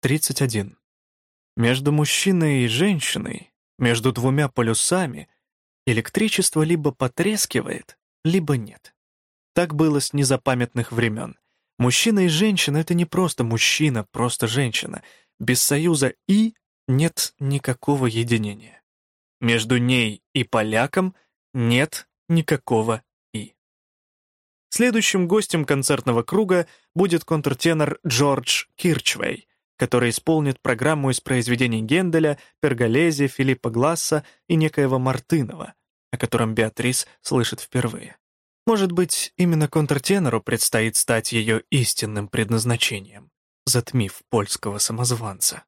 31. Между мужчиной и женщиной, между двумя полюсами, электричество либо потрескивает, либо нет. Так было с незапамятных времен. Мужчина и женщина — это не просто мужчина, просто женщина. Без союза «и» нет никакого единения. Между ней и поляком нет никакого «и». Следующим гостем концертного круга будет контртенор Джордж Кирчвей, который исполнит программу из произведений Генделя, Перголези, Филиппа Гласса и некоего Мартынова, о котором Беатрис слышит впервые. Может быть, именно контртенору предстоит стать ее истинным предназначением, затмив польского самозванца.